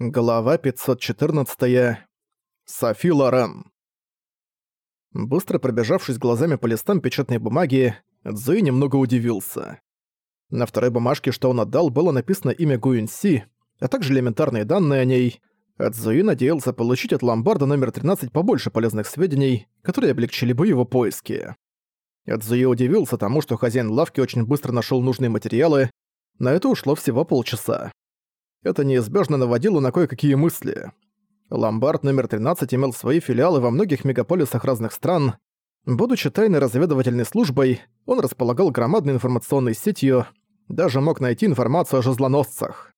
Глава 514. Софи Лорен. Быстро пробежавшись глазами по листам печатной бумаги, Цзуи немного удивился. На второй бумажке, что он отдал, было написано имя Гуинси, а также элементарные данные о ней. Цзуи надеялся получить от ломбарда номер 13 побольше полезных сведений, которые облегчили бы его поиски. Цзуи удивился тому, что хозяин лавки очень быстро нашел нужные материалы, на это ушло всего полчаса это неизбежно наводило на кое-какие мысли. Ломбард номер 13 имел свои филиалы во многих мегаполисах разных стран. Будучи тайной разведывательной службой, он располагал громадной информационной сетью, даже мог найти информацию о жезлоносцах.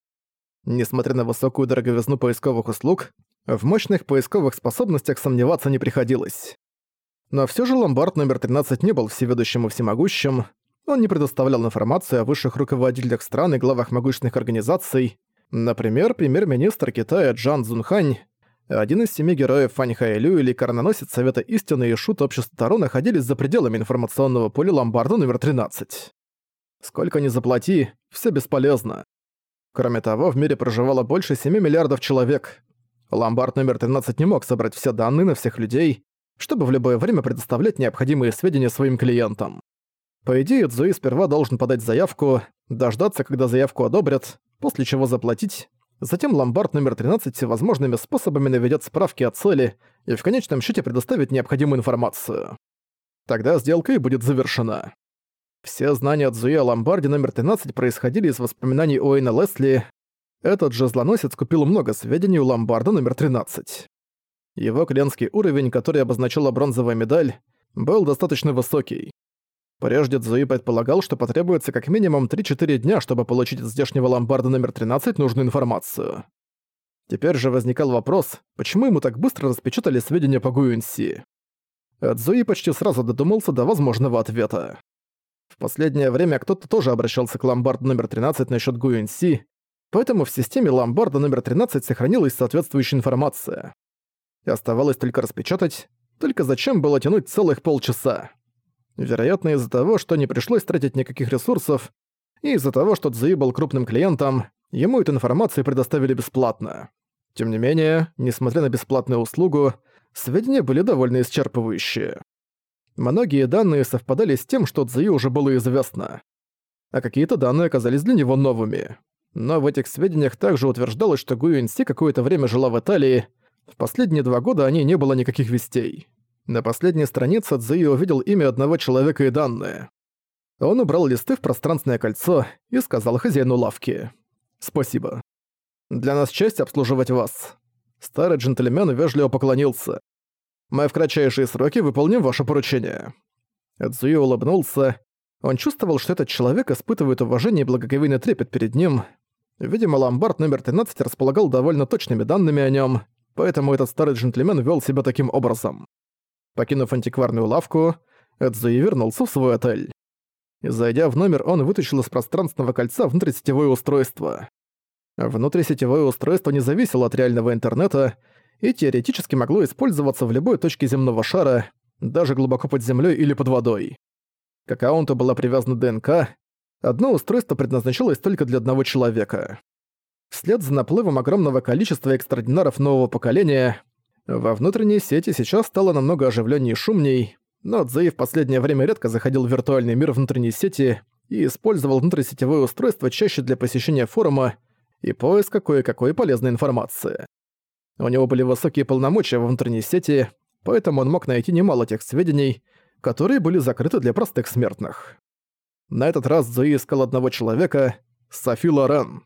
Несмотря на высокую дороговизну поисковых услуг, в мощных поисковых способностях сомневаться не приходилось. Но всё же ломбард номер 13 не был всеведущим и всемогущим, он не предоставлял информацию о высших руководителях стран и главах могущественных организаций, Например, премьер-министр Китая Джан Цзунхань, один из семи героев Фань Хайлю или корононосец Совета Истины и Шут Общества Таро находились за пределами информационного поля ломбарда номер 13. Сколько ни заплати, все бесполезно. Кроме того, в мире проживало больше 7 миллиардов человек. Ломбард номер 13 не мог собрать все данные на всех людей, чтобы в любое время предоставлять необходимые сведения своим клиентам. По идее, Цзуи сперва должен подать заявку, дождаться, когда заявку одобрят, после чего заплатить, затем ломбард номер 13 всевозможными способами наведет справки о цели и в конечном счете предоставит необходимую информацию. Тогда сделка и будет завершена. Все знания от Зуи о ломбарде номер 13 происходили из воспоминаний Уэйна Лесли. Этот же злоносец купил много сведений у ломбарда номер 13. Его клиентский уровень, который обозначала бронзовая медаль, был достаточно высокий. Прежде Цзуи предполагал, что потребуется как минимум 3-4 дня, чтобы получить из здешнего ломбарда номер 13 нужную информацию. Теперь же возникал вопрос, почему ему так быстро распечатали сведения по Гуюнси. Цзуи почти сразу додумался до возможного ответа. В последнее время кто-то тоже обращался к ломбарду номер 13 насчет Гуюнси, поэтому в системе ломбарда номер 13 сохранилась соответствующая информация. И оставалось только распечатать, только зачем было тянуть целых полчаса? Вероятно, из-за того, что не пришлось тратить никаких ресурсов, и из-за того, что Цзуи был крупным клиентом, ему эту информацию предоставили бесплатно. Тем не менее, несмотря на бесплатную услугу, сведения были довольно исчерпывающие. Многие данные совпадали с тем, что Цзуи уже было известно. А какие-то данные оказались для него новыми. Но в этих сведениях также утверждалось, что Гуюньси какое-то время жила в Италии, в последние два года о ней не было никаких вестей. На последней странице Цзуи увидел имя одного человека и данные. Он убрал листы в пространственное кольцо и сказал хозяину лавки. «Спасибо. Для нас честь обслуживать вас». Старый джентльмен вежливо поклонился. «Мы в кратчайшие сроки выполним ваше поручение». Цзуи улыбнулся. Он чувствовал, что этот человек испытывает уважение и благоговейный трепет перед ним. Видимо, ломбард номер 13 располагал довольно точными данными о нем, поэтому этот старый джентльмен вел себя таким образом. Покинув антикварную лавку, Эдзуи вернулся в свой отель. Зайдя в номер, он вытащил из пространственного кольца внутрисетевое устройство. Внутрисетевое устройство не зависело от реального интернета и теоретически могло использоваться в любой точке земного шара, даже глубоко под землей или под водой. К аккаунту была привязана ДНК, одно устройство предназначалось только для одного человека. Вслед за наплывом огромного количества экстрадинаров нового поколения, во внутренней сети сейчас стало намного оживленнее и шумней, но Цзэй в последнее время редко заходил в виртуальный мир внутренней сети и использовал внутрисетевое устройство чаще для посещения форума и поиска кое-какой полезной информации. У него были высокие полномочия во внутренней сети, поэтому он мог найти немало тех сведений, которые были закрыты для простых смертных. На этот раз Зои искал одного человека — Софи Лорен.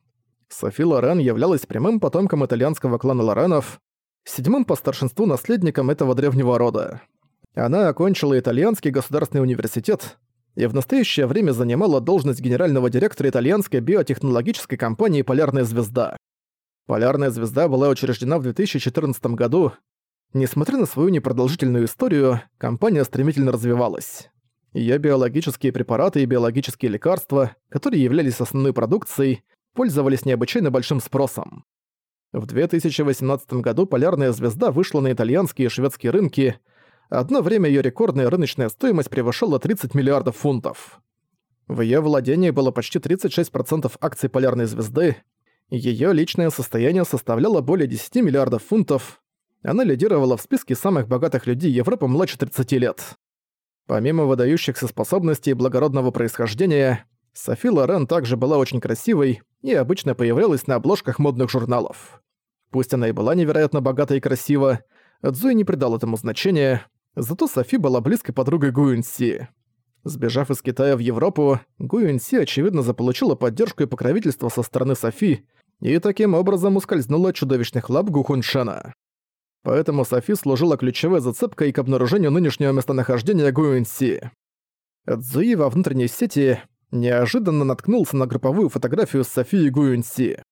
Софи Лорен являлась прямым потомком итальянского клана Лоренов, седьмым по старшинству наследником этого древнего рода. Она окончила итальянский государственный университет и в настоящее время занимала должность генерального директора итальянской биотехнологической компании «Полярная звезда». «Полярная звезда» была учреждена в 2014 году. Несмотря на свою непродолжительную историю, компания стремительно развивалась. Её биологические препараты и биологические лекарства, которые являлись основной продукцией, пользовались необычайно большим спросом. В 2018 году «Полярная звезда» вышла на итальянские и шведские рынки. Одно время её рекордная рыночная стоимость превышала 30 миллиардов фунтов. В её владении было почти 36% акций «Полярной звезды». Её личное состояние составляло более 10 миллиардов фунтов. Она лидировала в списке самых богатых людей Европы младше 30 лет. Помимо выдающихся способностей и благородного происхождения, Софи Лорен также была очень красивой и обычно появлялась на обложках модных журналов. Пусть она и была невероятно богата и красива, Цзуи не придал этому значения, зато Софи была близкой подругой Гуинси. Сбежав из Китая в Европу, Гуинси очевидно заполучила поддержку и покровительство со стороны Софи и таким образом ускользнула от чудовищных лап Гухуншана. Поэтому Софи служила ключевой зацепкой к обнаружению нынешнего местонахождения Гуинси. Цзуи во внутренней сети неожиданно наткнулся на групповую фотографию с Софи и Гуинси.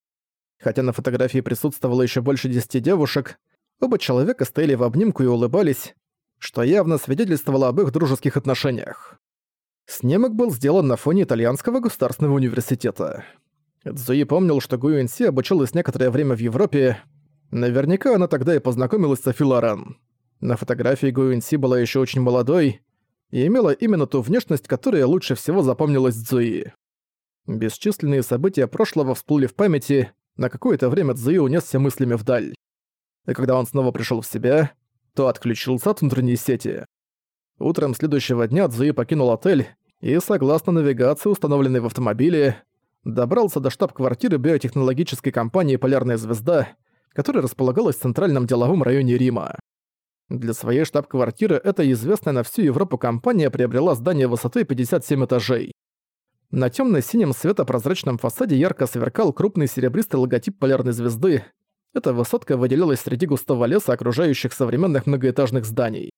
Хотя на фотографии присутствовало еще больше десяти девушек, оба человека стояли в обнимку и улыбались, что явно свидетельствовало об их дружеских отношениях. Снимок был сделан на фоне итальянского государственного университета. Цзуи помнил, что Гуинси обучалась некоторое время в Европе. Наверняка она тогда и познакомилась с Софи Лорен. На фотографии Гуинси была еще очень молодой и имела именно ту внешность, которая лучше всего запомнилась Цзуи. Бесчисленные события прошлого всплыли в памяти, на какое-то время Цзуи унесся мыслями вдаль. И когда он снова пришел в себя, то отключился от внутренней сети. Утром следующего дня Цзуи покинул отель и, согласно навигации, установленной в автомобиле, добрался до штаб-квартиры биотехнологической компании «Полярная звезда», которая располагалась в центральном деловом районе Рима. Для своей штаб-квартиры эта известная на всю Европу компания приобрела здание высотой 57 этажей. На тёмно-синем светопрозрачном фасаде ярко сверкал крупный серебристый логотип полярной звезды. Эта высотка выделялась среди густого леса, окружающих современных многоэтажных зданий.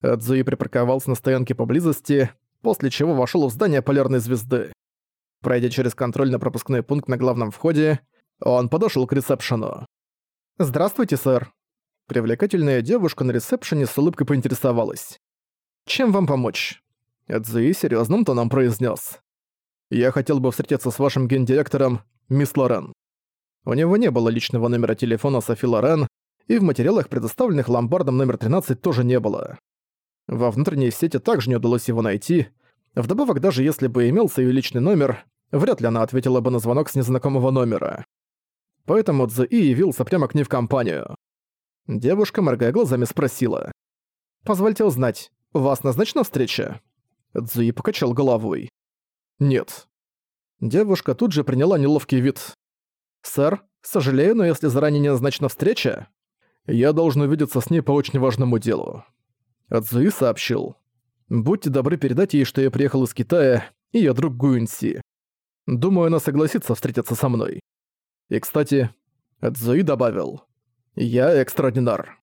Цзуи припарковался на стоянке поблизости, после чего вошёл в здание полярной звезды. Пройдя через контрольно-пропускной пункт на главном входе, он подошёл к ресепшену. «Здравствуйте, сэр». Привлекательная девушка на ресепшене с улыбкой поинтересовалась. «Чем вам помочь?» Эдзуи серьёзным тоном произнес. «Я хотел бы встретиться с вашим гендиректором, мисс Лорен». У него не было личного номера телефона Софи Лорен, и в материалах, предоставленных ломбардом номер 13, тоже не было. Во внутренней сети также не удалось его найти. Вдобавок, даже если бы имелся её личный номер, вряд ли она ответила бы на звонок с незнакомого номера. Поэтому Цзуи явился прямо к ней в компанию. Девушка, моргая глазами, спросила. «Позвольте узнать, у вас назначена встреча?» Цзуи покачал головой. «Нет». Девушка тут же приняла неловкий вид. «Сэр, сожалею, но если заранее не назначена встреча, я должен увидеться с ней по очень важному делу». Цзуи сообщил. «Будьте добры передать ей, что я приехал из Китая, и я друг Гуинси. Думаю, она согласится встретиться со мной. И, кстати, Цзуи добавил. Я экстраординар.